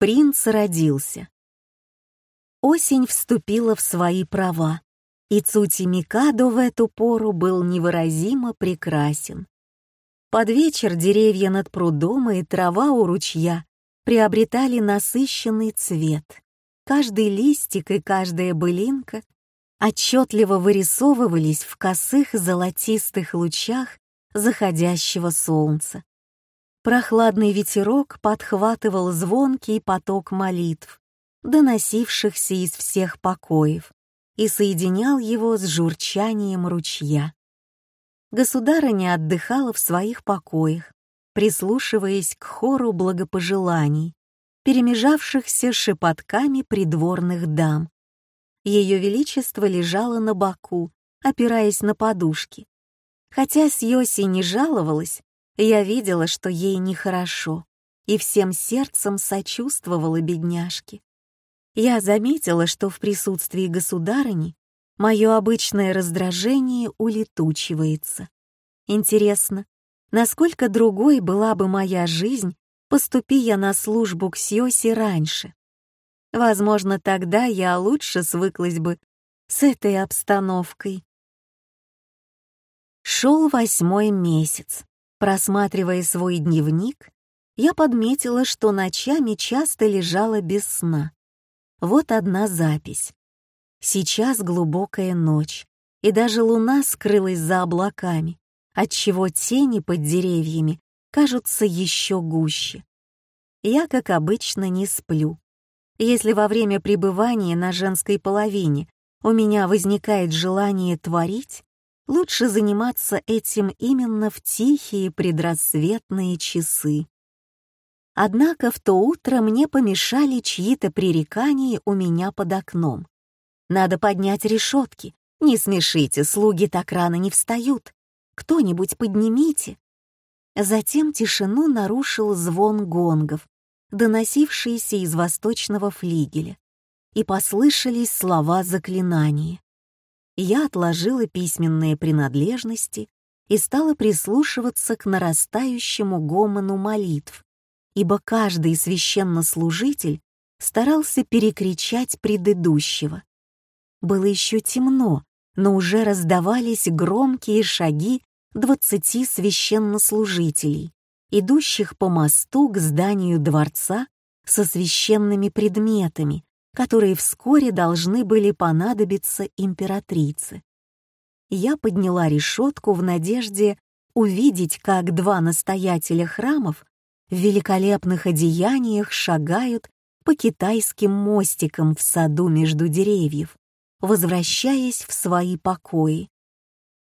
Принц родился. Осень вступила в свои права, и Цути Микадо в эту пору был невыразимо прекрасен. Под вечер деревья над прудом и трава у ручья приобретали насыщенный цвет. Каждый листик и каждая былинка отчетливо вырисовывались в косых золотистых лучах заходящего солнца. Прохладный ветерок подхватывал звонкий поток молитв, доносившихся из всех покоев, и соединял его с журчанием ручья. Государыня отдыхала в своих покоях, прислушиваясь к хору благопожеланий, перемежавшихся шепотками придворных дам. Ее Величество лежало на боку, опираясь на подушки. Хотя Сьоси не жаловалась, я видела, что ей нехорошо, и всем сердцем сочувствовала бедняжке. Я заметила, что в присутствии государыни мое обычное раздражение улетучивается. Интересно, насколько другой была бы моя жизнь, поступи я на службу к Сьосе раньше. Возможно, тогда я лучше свыклась бы с этой обстановкой. Шел восьмой месяц. Просматривая свой дневник, я подметила, что ночами часто лежала без сна. Вот одна запись. Сейчас глубокая ночь, и даже луна скрылась за облаками, отчего тени под деревьями кажутся еще гуще. Я, как обычно, не сплю. Если во время пребывания на женской половине у меня возникает желание творить, лучше заниматься этим именно в тихие предрассветные часы. Однако в то утро мне помешали чьи-то пререкания у меня под окном. Надо поднять решетки. Не смешите, слуги так рано не встают. Кто-нибудь поднимите. Затем тишину нарушил звон гонгов, доносившийся из восточного флигеля, и послышались слова заклинания я отложила письменные принадлежности и стала прислушиваться к нарастающему гомону молитв, ибо каждый священнослужитель старался перекричать предыдущего. Было еще темно, но уже раздавались громкие шаги двадцати священнослужителей, идущих по мосту к зданию дворца со священными предметами, которые вскоре должны были понадобиться императрице. Я подняла решетку в надежде увидеть, как два настоятеля храмов в великолепных одеяниях шагают по китайским мостикам в саду между деревьев, возвращаясь в свои покои.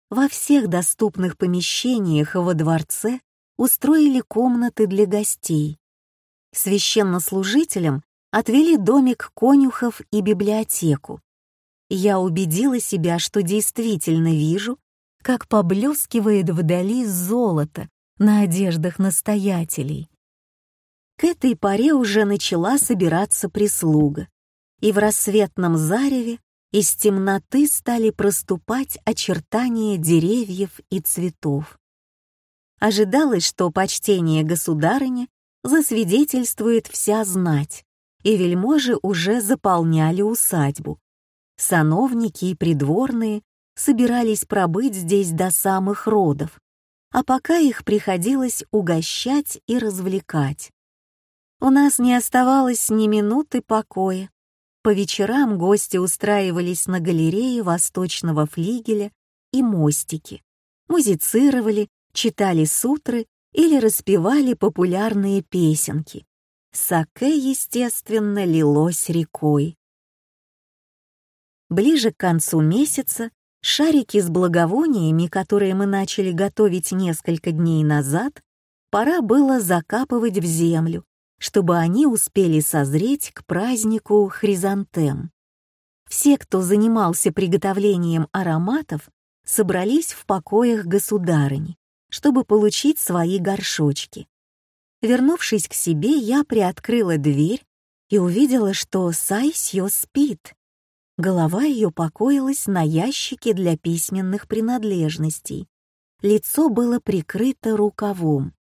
Во всех доступных помещениях во дворце устроили комнаты для гостей. Священнослужителям отвели домик конюхов и библиотеку. Я убедила себя, что действительно вижу, как поблескивает вдали золото на одеждах настоятелей. К этой поре уже начала собираться прислуга, и в рассветном зареве из темноты стали проступать очертания деревьев и цветов. Ожидалось, что почтение государыни засвидетельствует вся знать, и вельможи уже заполняли усадьбу. Сановники и придворные собирались пробыть здесь до самых родов, а пока их приходилось угощать и развлекать. У нас не оставалось ни минуты покоя. По вечерам гости устраивались на галерее восточного флигеля и мостики, музицировали, читали сутры или распевали популярные песенки. Саке, естественно, лилось рекой. Ближе к концу месяца шарики с благовониями, которые мы начали готовить несколько дней назад, пора было закапывать в землю, чтобы они успели созреть к празднику хризантем. Все, кто занимался приготовлением ароматов, собрались в покоях государыни, чтобы получить свои горшочки. Вернувшись к себе, я приоткрыла дверь и увидела, что Сайсьё спит. Голова ее покоилась на ящике для письменных принадлежностей. Лицо было прикрыто рукавом.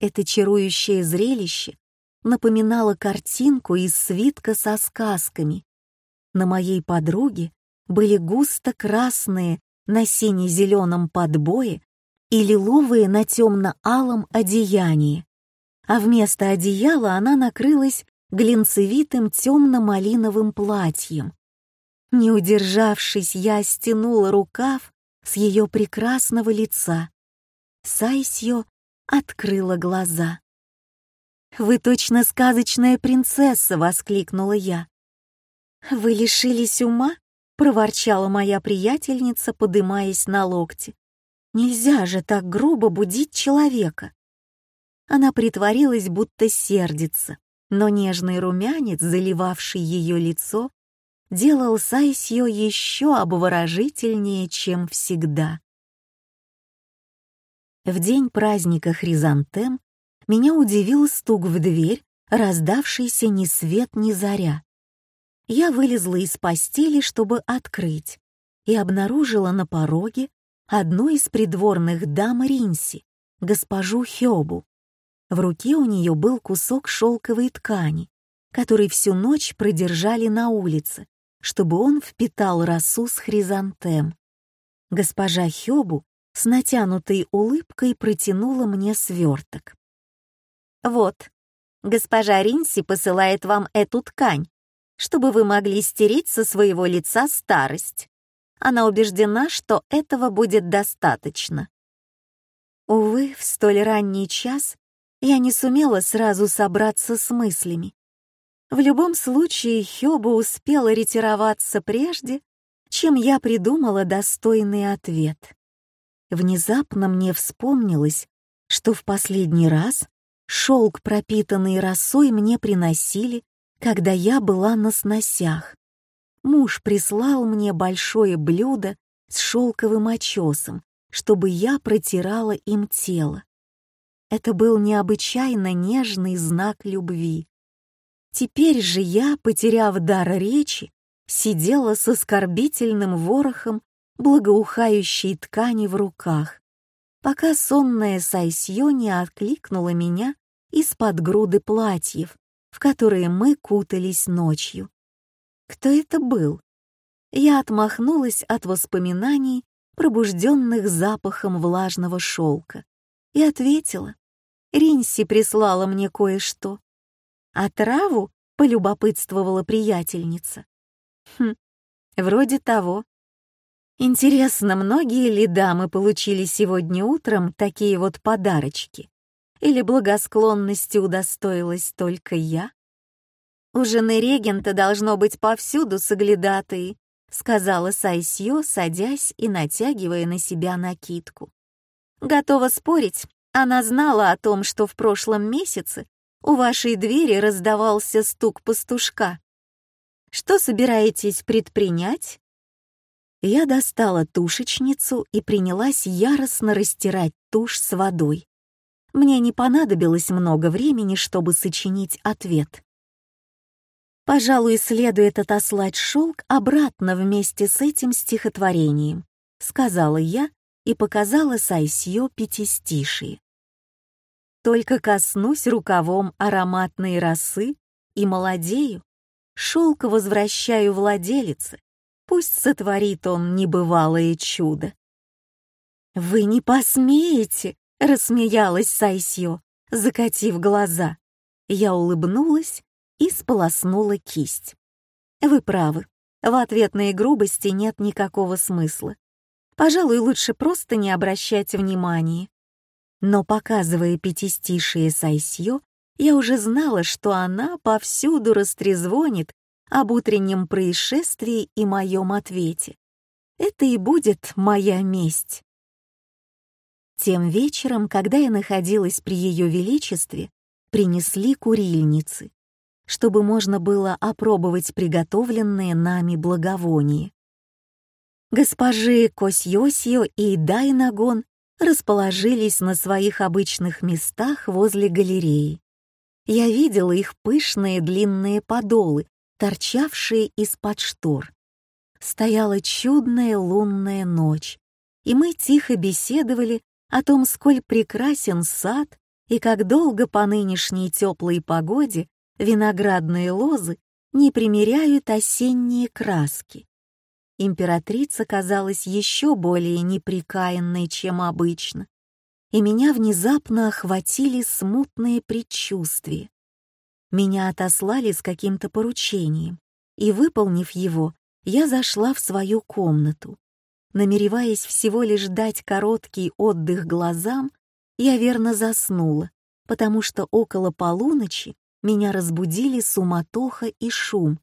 Это чарующее зрелище напоминала картинку из свитка со сказками. На моей подруге были густо красные на сине-зеленом подбое и лиловые на темно-алом одеянии, а вместо одеяла она накрылась глинцевитым темно-малиновым платьем. Не удержавшись, я стянула рукав с ее прекрасного лица. Сайсьо открыла глаза. «Вы точно сказочная принцесса!» — воскликнула я. «Вы лишились ума?» — проворчала моя приятельница, подымаясь на локти. «Нельзя же так грубо будить человека!» Она притворилась, будто сердится, но нежный румянец, заливавший ее лицо, делал Сайсьё еще обворожительнее, чем всегда. В день праздника Хризантем меня удивил стук в дверь, раздавшийся ни свет ни заря. Я вылезла из постели, чтобы открыть, и обнаружила на пороге одну из придворных дам Ринси, госпожу Хёбу. В руке у нее был кусок шелковой ткани, который всю ночь продержали на улице, чтобы он впитал росу с хризантем. Госпожа Хёбу с натянутой улыбкой протянула мне сверток. «Вот, госпожа Ринси посылает вам эту ткань, чтобы вы могли стереть со своего лица старость. Она убеждена, что этого будет достаточно». Увы, в столь ранний час я не сумела сразу собраться с мыслями. В любом случае, Хёба успела ретироваться прежде, чем я придумала достойный ответ. Внезапно мне вспомнилось, что в последний раз шелк, пропитанный росой, мне приносили, когда я была на сносях. Муж прислал мне большое блюдо с шелковым очесом, чтобы я протирала им тело. Это был необычайно нежный знак любви. Теперь же я, потеряв дар речи, сидела с оскорбительным ворохом благоухающей ткани в руках, пока сонная Сайсьё не откликнула меня из-под груды платьев, в которые мы кутались ночью. Кто это был? Я отмахнулась от воспоминаний, пробужденных запахом влажного шелка, и ответила. Ринси прислала мне кое-что. А траву полюбопытствовала приятельница. Хм, вроде того. Интересно, многие ли дамы получили сегодня утром такие вот подарочки? Или благосклонности удостоилась только я? У жены регента должно быть повсюду соглядатые, сказала Сайсьё, садясь и натягивая на себя накидку. Готова спорить, она знала о том, что в прошлом месяце у вашей двери раздавался стук пастушка. Что собираетесь предпринять? Я достала тушечницу и принялась яростно растирать тушь с водой. Мне не понадобилось много времени, чтобы сочинить ответ. Пожалуй, следует отослать шелк обратно вместе с этим стихотворением, сказала я и показала Сайсьё пятистишие. Только коснусь рукавом ароматной росы и молодею, шелк возвращаю владелице, пусть сотворит он небывалое чудо. «Вы не посмеете!» — рассмеялась Сайсьё, закатив глаза. Я улыбнулась и сполоснула кисть. «Вы правы, в ответной грубости нет никакого смысла. Пожалуй, лучше просто не обращать внимания. Но показывая пятистишие Сайсьё, я уже знала, что она повсюду растрезвонит об утреннем происшествии и моем ответе. Это и будет моя месть. Тем вечером, когда я находилась при Ее Величестве, принесли курильницы, чтобы можно было опробовать приготовленные нами благовония. Госпожи Косьосио и Дайнагон расположились на своих обычных местах возле галереи. Я видела их пышные длинные подолы, торчавшие из-под штор. Стояла чудная лунная ночь, и мы тихо беседовали о том, сколь прекрасен сад И как долго по нынешней теплой погоде виноградные лозы не примеряют осенние краски. Императрица казалась еще более неприкаянной, чем обычно, и меня внезапно охватили смутные предчувствия. Меня отослали с каким-то поручением, и, выполнив его, я зашла в свою комнату. Намереваясь всего лишь дать короткий отдых глазам, я верно заснула, потому что около полуночи меня разбудили суматоха и шум.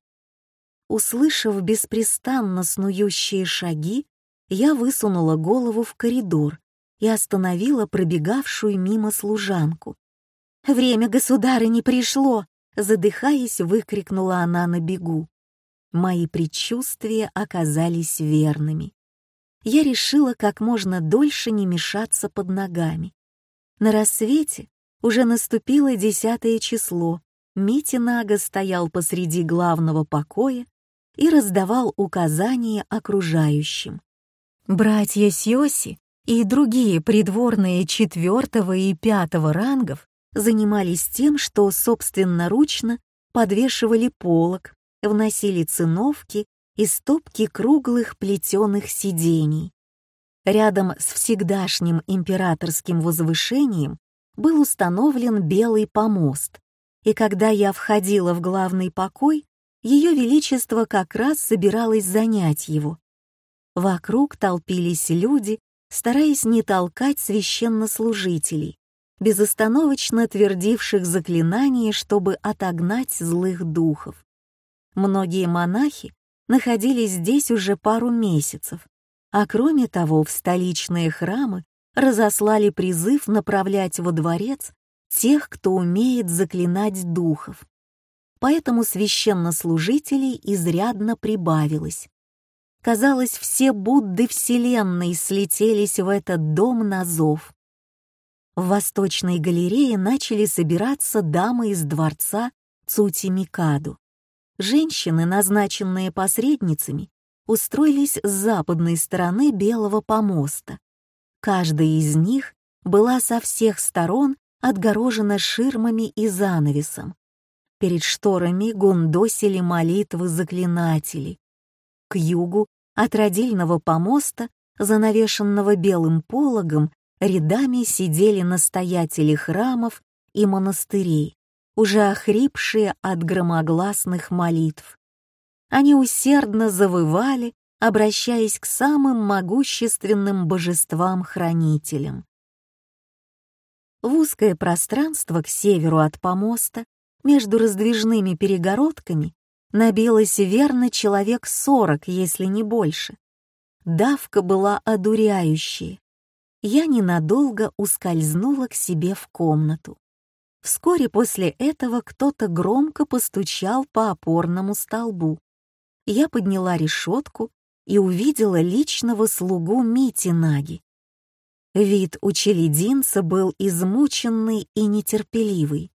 Услышав беспрестанно снующие шаги, я высунула голову в коридор и остановила пробегавшую мимо служанку. «Время государы пришло!» — задыхаясь, выкрикнула она на бегу. Мои предчувствия оказались верными. Я решила как можно дольше не мешаться под ногами. На рассвете уже наступило десятое число. Мити Нага стоял посреди главного покоя и раздавал указания окружающим. Братья Сьоси и другие придворные четвертого и пятого рангов занимались тем, что собственноручно подвешивали полог, вносили циновки и стопки круглых плетеных сидений. Рядом с всегдашним императорским возвышением был установлен белый помост, и когда я входила в главный покой, Ее Величество как раз собиралось занять его. Вокруг толпились люди, стараясь не толкать священнослужителей, безостановочно твердивших заклинания, чтобы отогнать злых духов. Многие монахи находились здесь уже пару месяцев, а кроме того в столичные храмы разослали призыв направлять во дворец тех, кто умеет заклинать духов. Поэтому священнослужителей изрядно прибавилось. Казалось, все Будды Вселенной слетелись в этот дом на зов. В восточной галерее начали собираться дамы из дворца Цути-Микаду. Женщины, назначенные посредницами, устроились с западной стороны Белого помоста. Каждая из них была со всех сторон отгорожена ширмами и занавесом. Перед шторами гундосили молитвы заклинателей. К югу от родильного помоста, занавешенного белым пологом, рядами сидели настоятели храмов и монастырей, уже охрипшие от громогласных молитв. Они усердно завывали, обращаясь к самым могущественным божествам-хранителям. В узкое пространство к северу от помоста, между раздвижными перегородками, набилось верно человек сорок, если не больше. Давка была одуряющей. Я ненадолго ускользнула к себе в комнату. Вскоре после этого кто-то громко постучал по опорному столбу. Я подняла решетку и увидела личного слугу Мити Наги. Вид у челединца был измученный и нетерпеливый.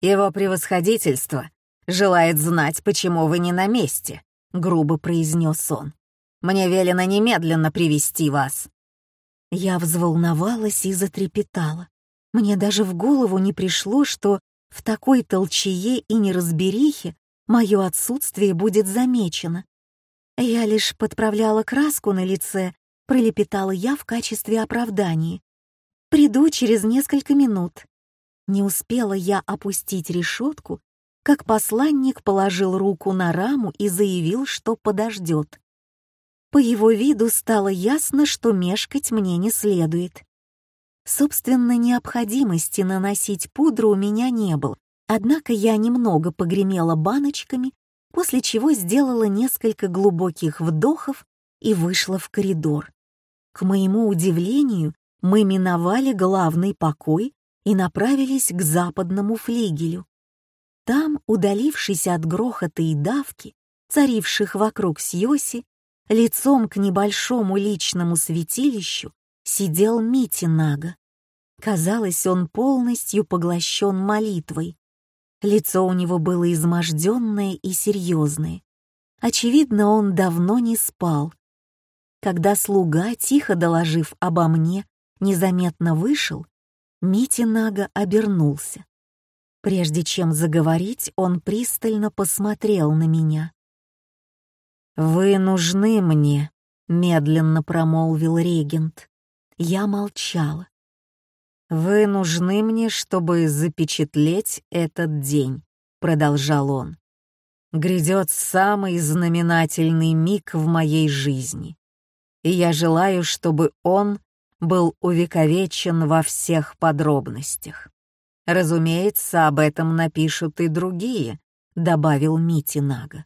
«Его превосходительство желает знать, почему вы не на месте», — грубо произнес он. «Мне велено немедленно привести вас». Я взволновалась и затрепетала. Мне даже в голову не пришло, что в такой толчее и неразберихе мое отсутствие будет замечено. Я лишь подправляла краску на лице, пролепетала я в качестве оправдания. «Приду через несколько минут». Не успела я опустить решетку, как посланник положил руку на раму и заявил, что подождет. По его виду стало ясно, что мешкать мне не следует. Собственно, необходимости наносить пудру у меня не было, однако я немного погремела баночками, после чего сделала несколько глубоких вдохов и вышла в коридор. К моему удивлению, мы миновали главный покой и направились к западному флигелю. Там, удалившись от грохота и давки, царивших вокруг Сьоси, лицом к небольшому личному святилищу сидел Мити Нага. Казалось, он полностью поглощен молитвой. Лицо у него было изможденное и серьезное. Очевидно, он давно не спал. Когда слуга, тихо доложив обо мне, незаметно вышел, Мити Нага обернулся. Прежде чем заговорить, он пристально посмотрел на меня. «Вы нужны мне», — медленно промолвил регент. Я молчала. «Вы нужны мне, чтобы запечатлеть этот день», — продолжал он. «Грядет самый знаменательный миг в моей жизни, и я желаю, чтобы он был увековечен во всех подробностях. Разумеется, об этом напишут и другие», — добавил Мити Нага.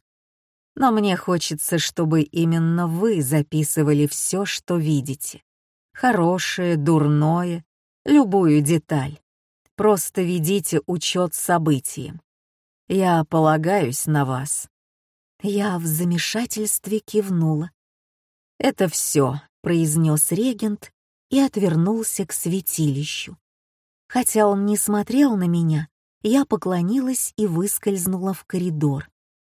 «Но мне хочется, чтобы именно вы записывали все, что видите. Хорошее, дурное, любую деталь. Просто ведите учет событиям. Я полагаюсь на вас». Я в замешательстве кивнула. «Это все», — произнес регент и отвернулся к святилищу. Хотя он не смотрел на меня, я поклонилась и выскользнула в коридор.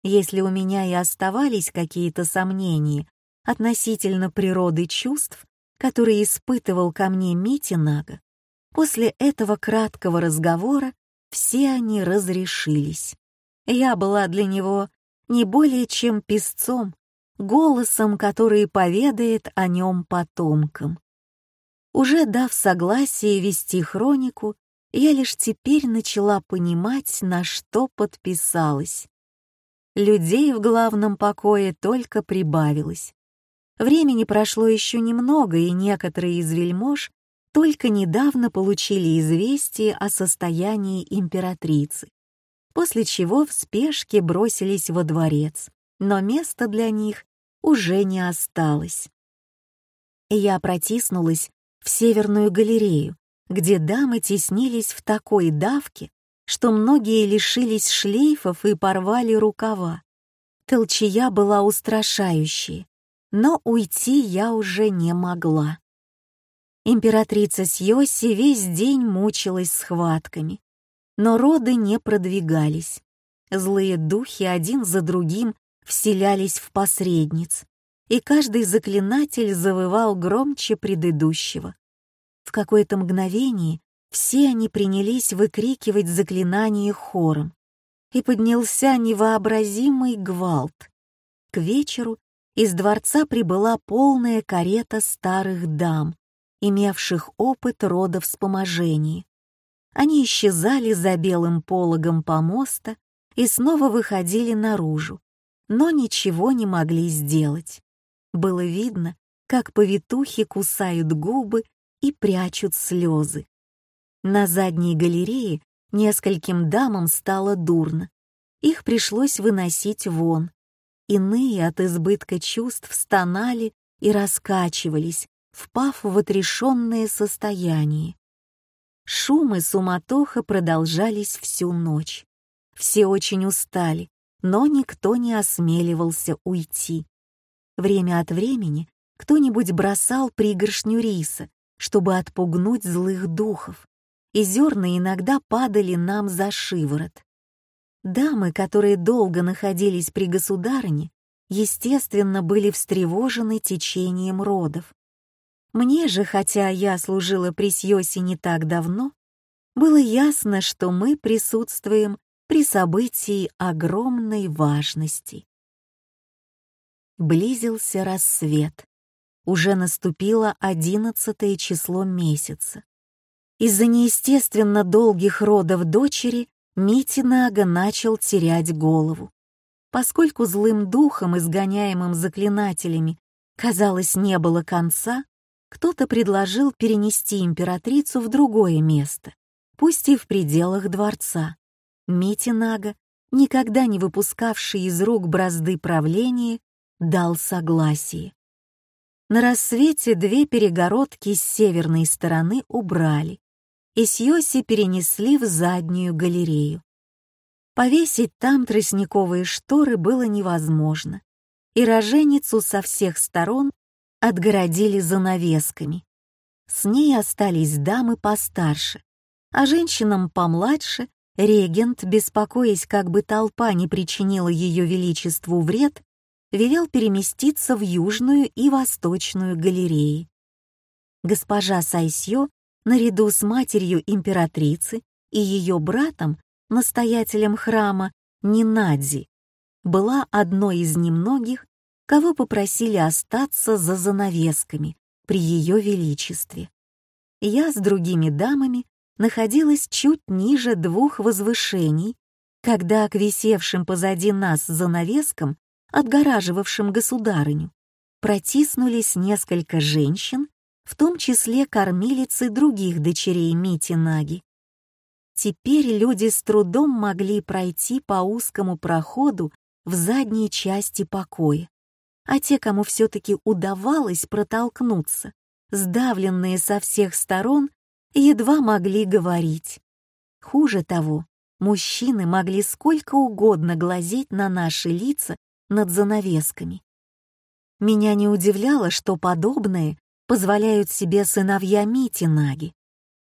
Если у меня и оставались какие-то сомнения относительно природы чувств, которые испытывал ко мне Митинага, после этого краткого разговора все они разрешились. Я была для него не более чем песцом, голосом, который поведает о нем потомкам. Уже дав согласие вести хронику, я лишь теперь начала понимать, на что подписалась. Людей в главном покое только прибавилось. Времени прошло еще немного, и некоторые из вельмож только недавно получили известие о состоянии императрицы, после чего в спешке бросились во дворец, но места для них уже не осталось. Я протиснулась в Северную галерею, где дамы теснились в такой давке, что многие лишились шлейфов и порвали рукава. Толчья была устрашающей, но уйти я уже не могла. Императрица Сьоси весь день мучилась схватками, но роды не продвигались. Злые духи один за другим вселялись в посредниц, и каждый заклинатель завывал громче предыдущего. В какое-то мгновение все они принялись выкрикивать заклинания хором, и поднялся невообразимый гвалт. К вечеру из дворца прибыла полная карета старых дам, имевших опыт рода вспоможений. Они исчезали за белым пологом помоста и снова выходили наружу, но ничего не могли сделать. Было видно, как повитухи кусают губы и прячут слезы. На задней галерее нескольким дамам стало дурно. Их пришлось выносить вон. Иные от избытка чувств стонали и раскачивались, впав в отрешенное состояние. Шум и суматоха продолжались всю ночь. Все очень устали, но никто не осмеливался уйти. Время от времени кто-нибудь бросал пригоршню риса, чтобы отпугнуть злых духов, и зерна иногда падали нам за шиворот. Дамы, которые долго находились при государыне, естественно, были встревожены течением родов. Мне же, хотя я служила при Сьосе не так давно, было ясно, что мы присутствуем при событии огромной важности. Близился рассвет. Уже наступило одиннадцатое число месяца. Из-за неестественно долгих родов дочери Митинага начал терять голову. Поскольку злым духом, изгоняемым заклинателями, казалось, не было конца, кто-то предложил перенести императрицу в другое место, пусть и в пределах дворца. Митинага, никогда не выпускавший из рук бразды правления, дал согласие. На рассвете две перегородки с северной стороны убрали, и Сьоси перенесли в заднюю галерею. Повесить там тростниковые шторы было невозможно, и роженицу со всех сторон отгородили занавесками. С ней остались дамы постарше, а женщинам помладше регент, беспокоясь, как бы толпа не причинила ее величеству вред, велел переместиться в южную и восточную галереи. Госпожа Сайсьё наряду с матерью императрицы и ее братом, настоятелем храма Нинадзи, была одной из немногих, кого попросили остаться за занавесками при ее величестве. Я с другими дамами находилась чуть ниже двух возвышений, когда к висевшим позади нас занавескам, отгораживавшим государыню, протиснулись несколько женщин, в том числе кормилицы других дочерей Мити Наги. Теперь люди с трудом могли пройти по узкому проходу в задней части покоя, а те, кому все-таки удавалось протолкнуться, сдавленные со всех сторон, едва могли говорить. Хуже того, мужчины могли сколько угодно глазеть на наши лица над занавесками. Меня не удивляло, что подобное позволяют себе сыновья Мити Наги.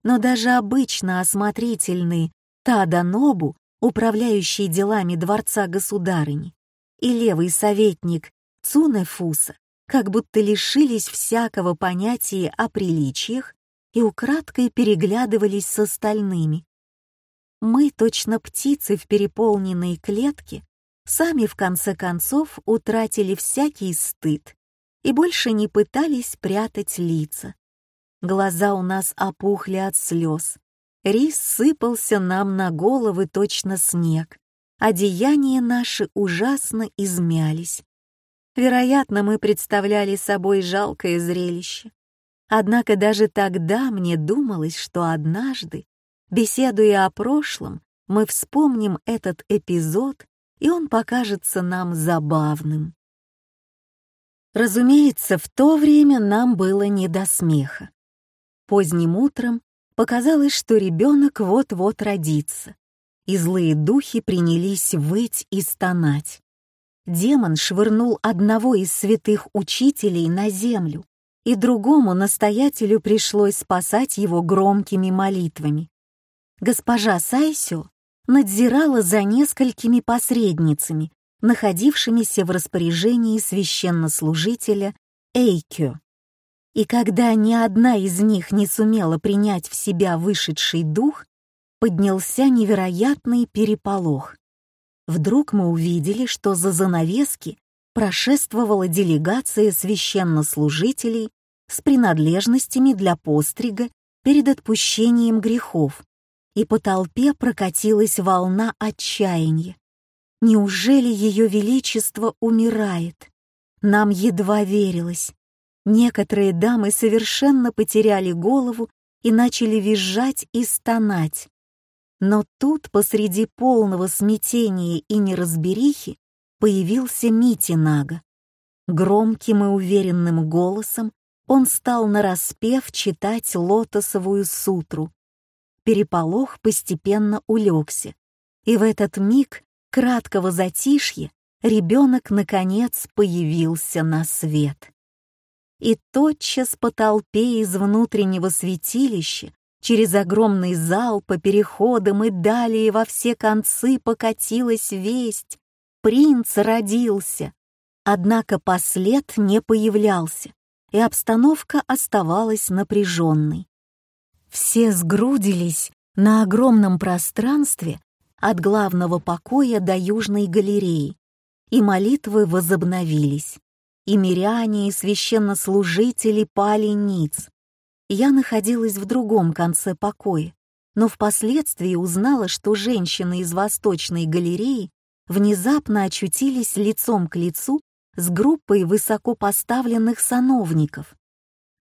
Но даже обычно осмотрительный Тада Нобу, управляющий делами дворца государыни, и левый советник Цунефуса как будто лишились всякого понятия о приличиях и украдкой переглядывались с остальными. Мы, точно птицы в переполненной клетке, сами в конце концов утратили всякий стыд и больше не пытались прятать лица. Глаза у нас опухли от слез. Рис сыпался нам на головы точно снег. Одеяния наши ужасно измялись. Вероятно, мы представляли собой жалкое зрелище. Однако даже тогда мне думалось, что однажды, беседуя о прошлом, мы вспомним этот эпизод, и он покажется нам забавным. Разумеется, в то время нам было не до смеха. Поздним утром показалось, что ребенок вот-вот родится, и злые духи принялись выть и стонать. Демон швырнул одного из святых учителей на землю, и другому настоятелю пришлось спасать его громкими молитвами. Госпожа Сайсю надзирала за несколькими посредницами, находившимися в распоряжении священнослужителя Эйкё. И когда ни одна из них не сумела принять в себя вышедший дух, поднялся невероятный переполох. Вдруг мы увидели, что за занавески прошествовала делегация священнослужителей с принадлежностями для пострига перед отпущением грехов, и по толпе прокатилась волна отчаяния. Неужели Ее Величество умирает? Нам едва верилось. Некоторые дамы совершенно потеряли голову и начали визжать и стонать. Но тут, посреди полного смятения и неразберихи, появился Мити Нага. Громким и уверенным голосом он стал нараспев читать лотосовую сутру. Переполох постепенно улегся, и в этот миг краткого затишья ребенок, наконец, появился на свет. И тотчас по толпе из внутреннего святилища через огромный зал по переходам и далее во все концы покатилась весть. Принц родился. Однако послед не появлялся, и обстановка оставалась напряженной. Все сгрудились на огромном пространстве от главного покоя до южной галереи, и молитвы возобновились. И миряне, и священнослужители пали ниц. Я находилась в другом конце покоя, но впоследствии узнала, что женщины из восточной галереи внезапно очутились лицом к лицу с группой высокопоставленных сановников.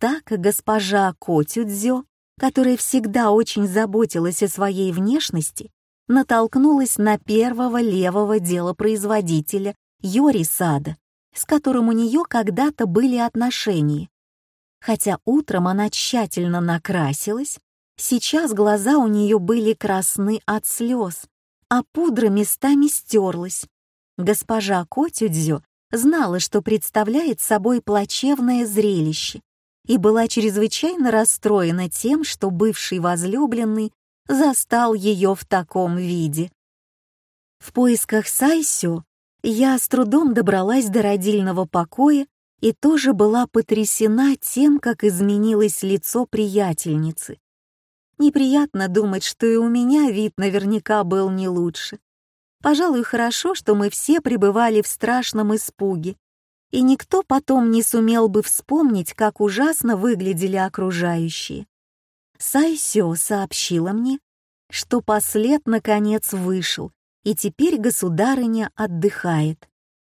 Так госпожа Котюдзё, которая всегда очень заботилась о своей внешности, натолкнулась на первого левого делопроизводителя Йори Сада, с которым у нее когда-то были отношения. Хотя утром она тщательно накрасилась, сейчас глаза у нее были красны от слез, а пудра местами стерлась. Госпожа Котюдзю знала, что представляет собой плачевное зрелище, и была чрезвычайно расстроена тем, что бывший возлюбленный застал ее в таком виде. В поисках Сайсю я с трудом добралась до родильного покоя и тоже была потрясена тем, как изменилось лицо приятельницы, Неприятно думать, что и у меня вид наверняка был не лучше. Пожалуй, хорошо, что мы все пребывали в страшном испуге, и никто потом не сумел бы вспомнить, как ужасно выглядели окружающие. Сайсё сообщила мне, что послед наконец вышел, и теперь государыня отдыхает.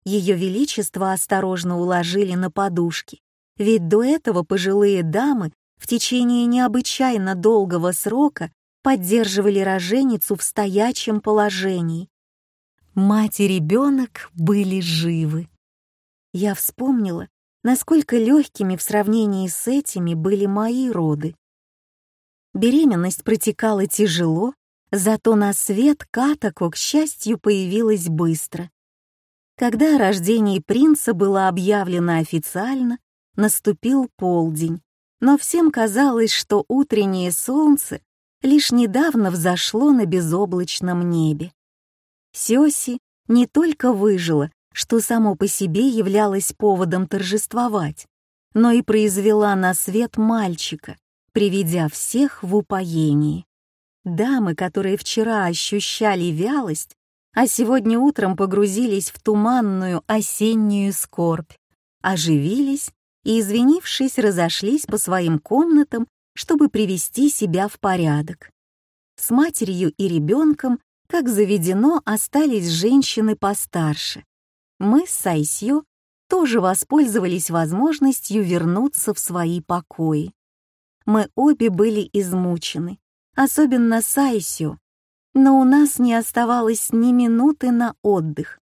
Ее Величество осторожно уложили на подушки, ведь до этого пожилые дамы в течение необычайно долгого срока поддерживали роженицу в стоячем положении. Мать и ребенок были живы. Я вспомнила, насколько легкими в сравнении с этими были мои роды. Беременность протекала тяжело, зато на свет Катако, к счастью, появилась быстро. Когда о рождении принца было объявлено официально, наступил полдень, но всем казалось, что утреннее солнце лишь недавно взошло на безоблачном небе. Сёси не только выжила, что само по себе являлось поводом торжествовать, но и произвела на свет мальчика, приведя всех в упоение. Дамы, которые вчера ощущали вялость, а сегодня утром погрузились в туманную осеннюю скорбь, оживились и, извинившись, разошлись по своим комнатам, чтобы привести себя в порядок. С матерью и ребенком, как заведено, остались женщины постарше, мы с Сайсью тоже воспользовались возможностью вернуться в свои покои. Мы обе были измучены, особенно Сайсю, но у нас не оставалось ни минуты на отдых.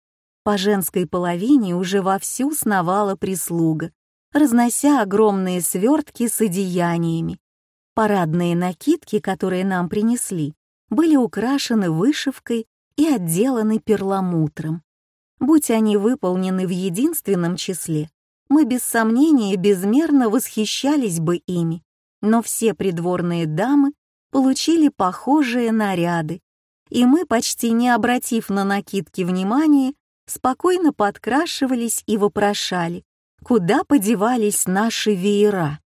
По женской половине уже вовсю сновала прислуга, разнося огромные свертки с одеяниями. Парадные накидки, которые нам принесли, были украшены вышивкой и отделаны перламутром. Будь они выполнены в единственном числе, мы без сомнения безмерно восхищались бы ими, но все придворные дамы получили похожие наряды, и мы, почти не обратив на накидки внимания, спокойно подкрашивались и вопрошали, куда подевались наши веера.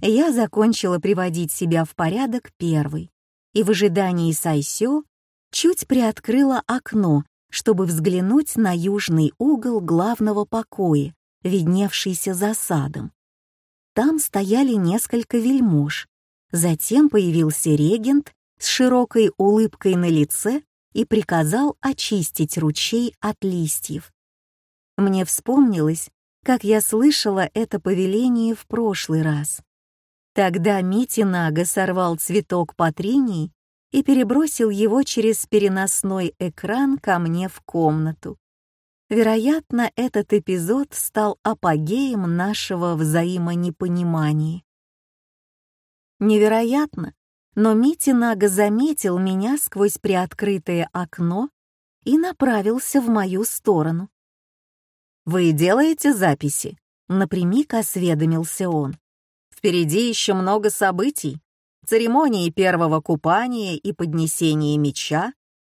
Я закончила приводить себя в порядок первой, и в ожидании Сайсё чуть приоткрыла окно, чтобы взглянуть на южный угол главного покоя, видневшийся за садом. Там стояли несколько вельмож. Затем появился регент с широкой улыбкой на лице и приказал очистить ручей от листьев. Мне вспомнилось, как я слышала это повеление в прошлый раз. Тогда Митинага сорвал цветок патринии и перебросил его через переносной экран ко мне в комнату. Вероятно, этот эпизод стал апогеем нашего взаимонепонимания. Невероятно, но Митинага заметил меня сквозь приоткрытое окно и направился в мою сторону. «Вы делаете записи?» — напрямик осведомился он. «Впереди еще много событий церемонии первого купания и поднесения меча,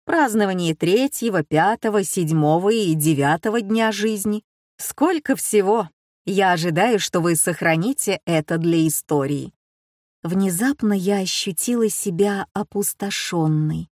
празднование третьего, пятого, седьмого и девятого дня жизни. Сколько всего! Я ожидаю, что вы сохраните это для истории. Внезапно я ощутила себя опустошенной.